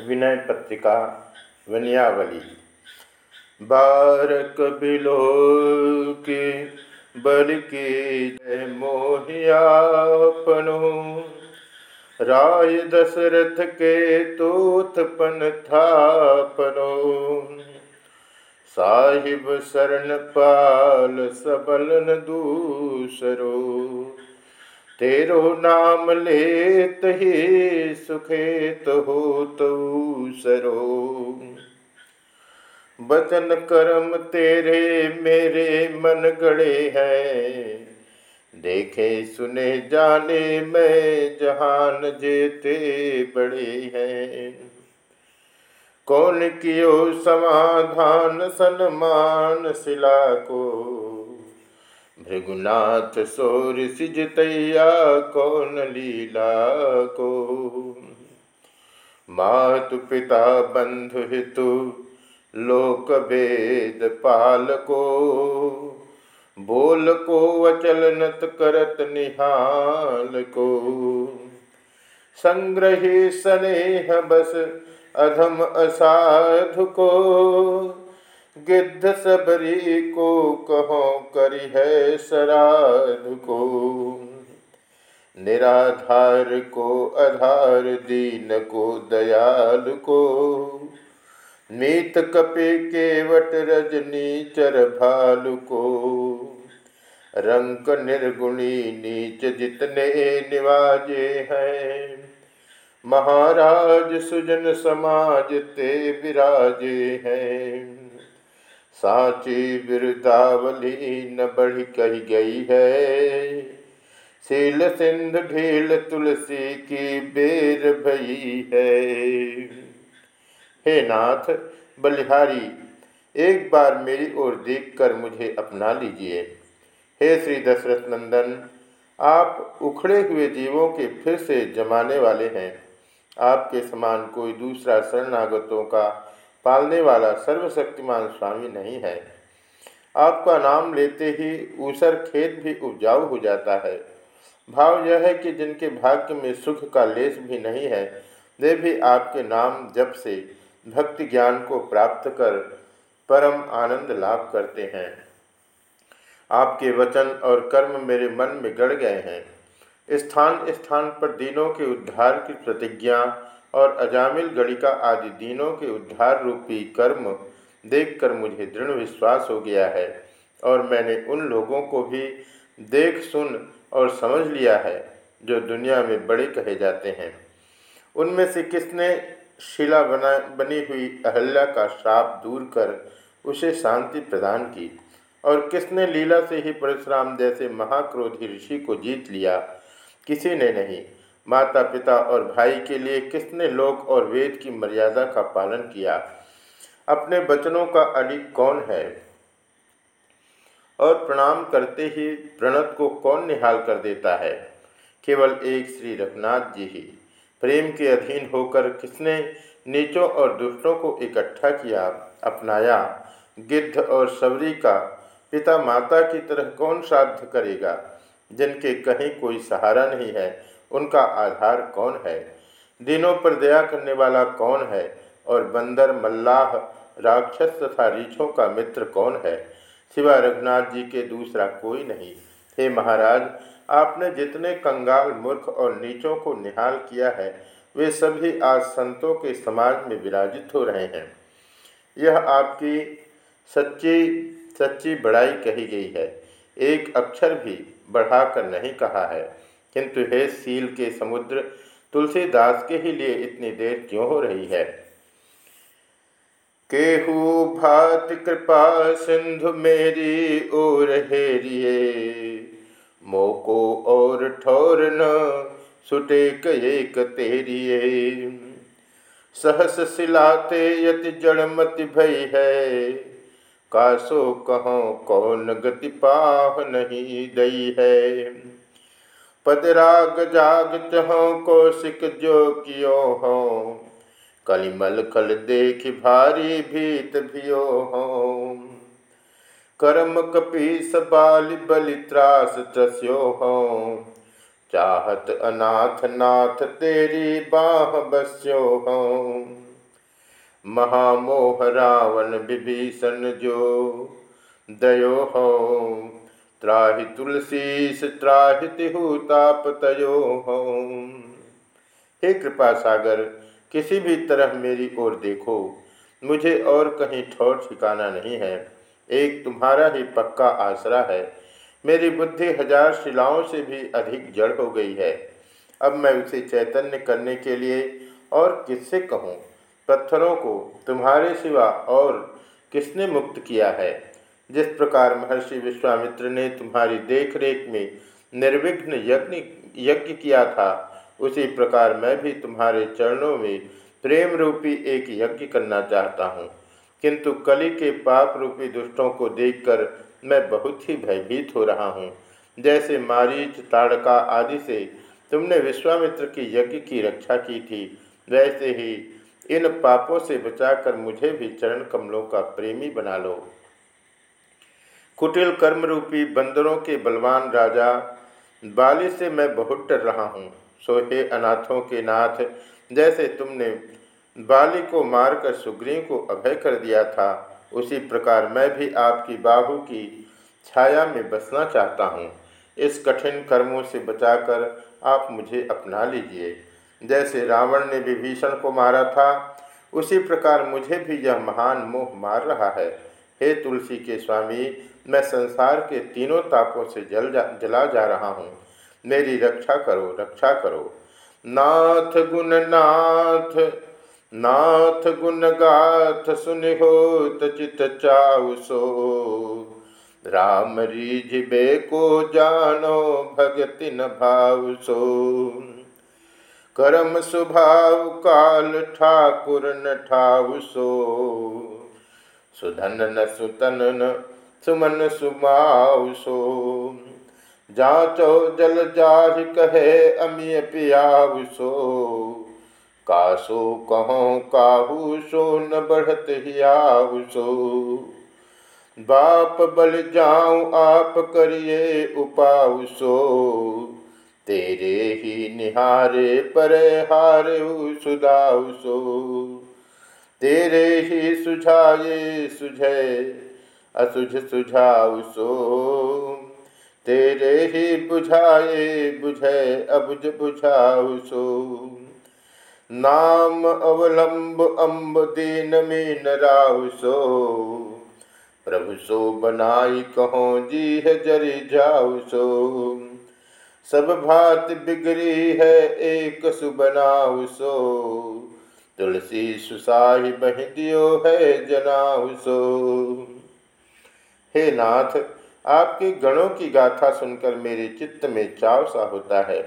विनय पत्रिका, वनियावली। बारक below के बल के जय मोहियापनो राय दशरथ के तोथपन थापनो। साहिब शरण पाल सबलन दूसरो। तेरो नाम लेत ही सुखेत हो तो सरो बचन कर्म तेरे मेरे मन गड़े हैं। देखे सुने जाने मैं जहान जेते बड़े हैं। कौन कियो समाधान सन्मान शिला को? भृगुनाथ सोर सिजतैया कौन लीला को? मातु पिता बंधु हितु लोक वेद पाल को बोल को अचल नत करत निहाल को। संग्रही स्नेह बस अधम असाधु को। गिद्ध सबरी को कहो, करी है सराध को। निराधार को आधार, दीन को दयाल को। नीत कपे केवट रजनी चर भालु को। रंक निर्गुणी नीच जितने निवाजे हैं। महाराज सुजन समाज ते विराजे हैं। साची बिरदावली न बढ़ी कही गई है। शील सिंध ढील तुलसी की बेर भई है। हे नाथ, बलिहारी, एक बार मेरी ओर देखकर मुझे अपना लीजिए। हे श्री दशरथ नंदन, आप उखड़े हुए जीवों के फिर से जमाने वाले हैं। आपके समान कोई दूसरा शरणागतों का पालने वाला सर्वशक्तिमान स्वामी नहीं है। आपका नाम लेते ही ऊसर खेत भी उपजाऊ हो जाता है। भाव यह है कि जिनके भाग्य में सुख का लेस भी नहीं है, वे भी आपके नाम जब से भक्ति ज्ञान को प्राप्त कर परम आनंद लाभ करते हैं। आपके वचन और कर्म मेरे मन में गड़ गए हैं। स्थान स्थान पर दिनों के उद्धार की प्रतिज्ञा और अजामिल गणिका आदि दीनों के उद्धार रूपी कर्म देखकर मुझे दृढ़ विश्वास हो गया है और मैंने उन लोगों को भी देख, सुन और समझ लिया है जो दुनिया में बड़े कहे जाते हैं। उनमें से किसने शिला बना, बनी हुई अहल्या का श्राप दूर कर उसे शांति प्रदान की? और किसने लीला से ही परशुराम जैसे महाक्रोधी ऋषि को जीत लिया? किसी ने नहीं। माता पिता और भाई के लिए किसने लोक और वेद की मर्यादा का पालन किया? अपने बचनों का अलिक कौन है? और प्रणाम करते ही प्रणत को कौन निहाल कर देता है? केवल एक श्री रघुनाथ जी ही। प्रेम के अधीन होकर किसने नीचों और दुष्टों को इकट्ठा किया, अपनाया? गिद्ध और सबरी का पिता माता की तरह कौन श्राद्ध करेगा? जिनके कहीं कोई सहारा नहीं है उनका आधार कौन है? दिनों पर दया करने वाला कौन है? और बंदर, मल्लाह, राक्षस तथा रीछों का मित्र कौन है? सिवा रघुनाथ जी के दूसरा कोई नहीं। हे महाराज, आपने जितने कंगाल, मूर्ख और नीचों को निहाल किया है, वे सभी आज संतों के समाज में विराजित हो रहे हैं। यह आपकी सच्ची सच्ची बड़ाई कही गई है। एक अक्षर भी बढ़ाकर नहीं कहा है। किंतु हे सील के समुद्र, तुलसीदास के ही लिए इतनी देर क्यों हो रही है? केहू भात कृपा सिंधु मेरी ओर हेरिए, मोको और ठोर न सुटे एक तेरिए। सहस सिलाते यति जड़मति भई है, कासो कहो कौन गति पाह नहीं दई है। पदराग जाग चहो, कौशिक जो कियो हो। कलिमल कल देख भारी भीत भियो हो। कर्म कपीस बाल बलि त्रास त्रस्यो हो। चाहत अनाथ नाथ तेरी बाह बस्यो हो। महामोह रावण विभीषण जो दयो हो। त्राहि तुलसीस त्राहि तिहु ताप तयो हो। हे कृपा सागर, किसी भी तरह मेरी ओर देखो। मुझे और कहीं ठौर ठिकाना नहीं है। एक तुम्हारा ही पक्का आसरा है। मेरी बुद्धि हज़ार शिलाओं से भी अधिक जड़ हो गई है। अब मैं उसे चैतन्य करने के लिए और किससे कहूँ? पत्थरों को तुम्हारे सिवा और किसने मुक्त किया है? जिस प्रकार महर्षि विश्वामित्र ने तुम्हारी देखरेख में निर्विघ्न यज्ञ यज्ञ किया था, उसी प्रकार मैं भी तुम्हारे चरणों में प्रेम रूपी एक यज्ञ करना चाहता हूँ। किंतु कली के पाप रूपी दुष्टों को देखकर मैं बहुत ही भयभीत हो रहा हूँ। जैसे मारीच, ताड़का आदि से तुमने विश्वामित्र की यज्ञ की रक्षा की थी, वैसे ही इन पापों से बचाकर मुझे भी चरण कमलों का प्रेमी बना लो। कुटिल कर्म रूपी बंदरों के बलवान राजा, बाली से मैं बहुत डर रहा हूँ। सोहे अनाथों के नाथ, जैसे तुमने बाली को मारकर सुग्रीव को अभय कर दिया था, उसी प्रकार मैं भी आपकी बाहु की छाया में बसना चाहता हूँ। इस कठिन कर्मों से बचाकर आप मुझे अपना लीजिए। जैसे रावण ने विभीषण को मारा था, उसी प्रकार मुझे भी यह महान मोह मार रहा है। हे तुलसी के स्वामी, मैं संसार के तीनों तापों से जल जा, जला जा रहा हूँ। मेरी रक्षा करो रक्षा करो। नाथ गुण नाथ नाथ गुण गाथ, सुन हो चित चाउसो राम रिझबे को जानो, भगति न भाव सो। करम स्वभाव काल ठाकुर न ठाव सो। सुधन न सुतन सुमन सुमाव सो जाचो जल जाहि कहे अमिय पियाव सो कासो कहो काहू सो न बढ़त हियाव सो बाप बल जाऊँ आप करिए उपाव सो तेरे ही निहारे पर हारे सुदाव सो तेरे ही सुझाए सुझे, असुझ सुझाव सो। तेरे ही बुझाए बुझे, अबुझ बुझाऊ सो। नाम अवलंब अम्ब दीन मीन राव सो। प्रभु सो बनाई कहो जी है जरी जाऊ सो। सब भात बिगड़ी है, एक सुबनाऊ सो। तुलसी सुसाही बह दियो है जनाऊ सो। हे नाथ, आपके गणों की गाथा सुनकर मेरे चित्त में चाव सा होता है।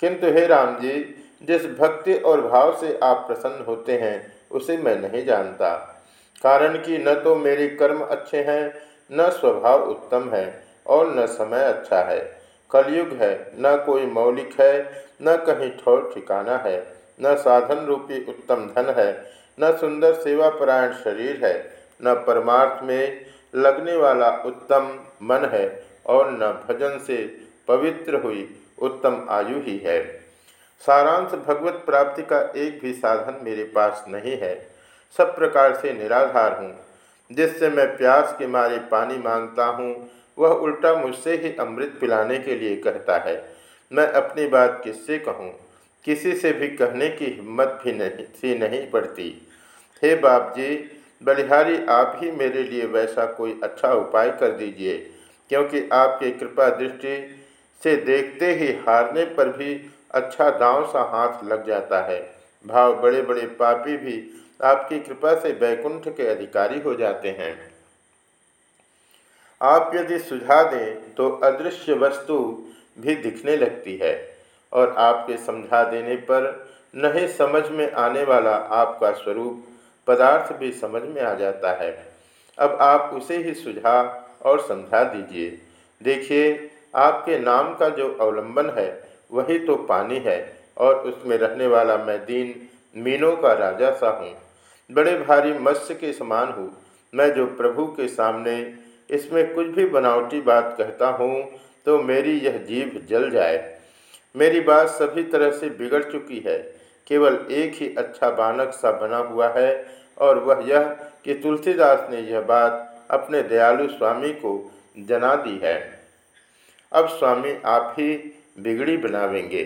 किंतु हे राम जी, जिस भक्ति और भाव से आप प्रसन्न होते हैं, उसे मैं नहीं जानता। कारण कि न तो मेरे कर्म अच्छे हैं, न स्वभाव उत्तम है, और न समय अच्छा है। कलयुग है, न कोई मौलिक है, न कहीं ठोर ठिकाना है। न साधन रूपी उत्तम धन है, न सुंदर सेवापरायण शरीर है, न परमार्थ में लगने वाला उत्तम मन है और न भजन से पवित्र हुई उत्तम आयु ही है। सारांश भगवत प्राप्ति का एक भी साधन मेरे पास नहीं है। सब प्रकार से निराधार हूँ, जिससे मैं प्यास के मारे पानी माँगता हूँ, वह उल्टा मुझसे ही अमृत पिलाने के लिए कहता है। मैं अपनी बात किससे कहूँ? किसी से भी कहने की हिम्मत भी नहीं, सी नहीं पड़ती। हे बाप जी बलिहारी, आप ही मेरे लिए वैसा कोई अच्छा उपाय कर दीजिए, क्योंकि आपकी कृपा दृष्टि से देखते ही हारने पर भी अच्छा दांव सा हाथ लग जाता है। भाव बड़े बड़े पापी भी आपकी कृपा से बैकुंठ के अधिकारी हो जाते हैं। आप यदि सुझा दें तो अदृश्य वस्तु भी दिखने लगती है। और आपके समझा देने पर नहीं समझ में आने वाला आपका स्वरूप पदार्थ भी समझ में आ जाता है। अब आप उसे ही सुझा और समझा दीजिए। देखिए, आपके नाम का जो अवलंबन है, वही तो पानी है और उसमें रहने वाला मैं दीन मीनों का राजा सा हूँ। बड़े भारी मत्स्य के समान हूँ। मैं जो प्रभु के सामने इसमें कुछ भी बनावटी बात कहता हूँ तो मेरी यह जीभ जल जाए। मेरी बात सभी तरह से बिगड़ चुकी है। केवल एक ही अच्छा बानक सा बना हुआ है, और वह यह कि तुलसीदास ने यह बात अपने दयालु स्वामी को जना दी है। अब स्वामी आप ही बिगड़ी बनावेंगे।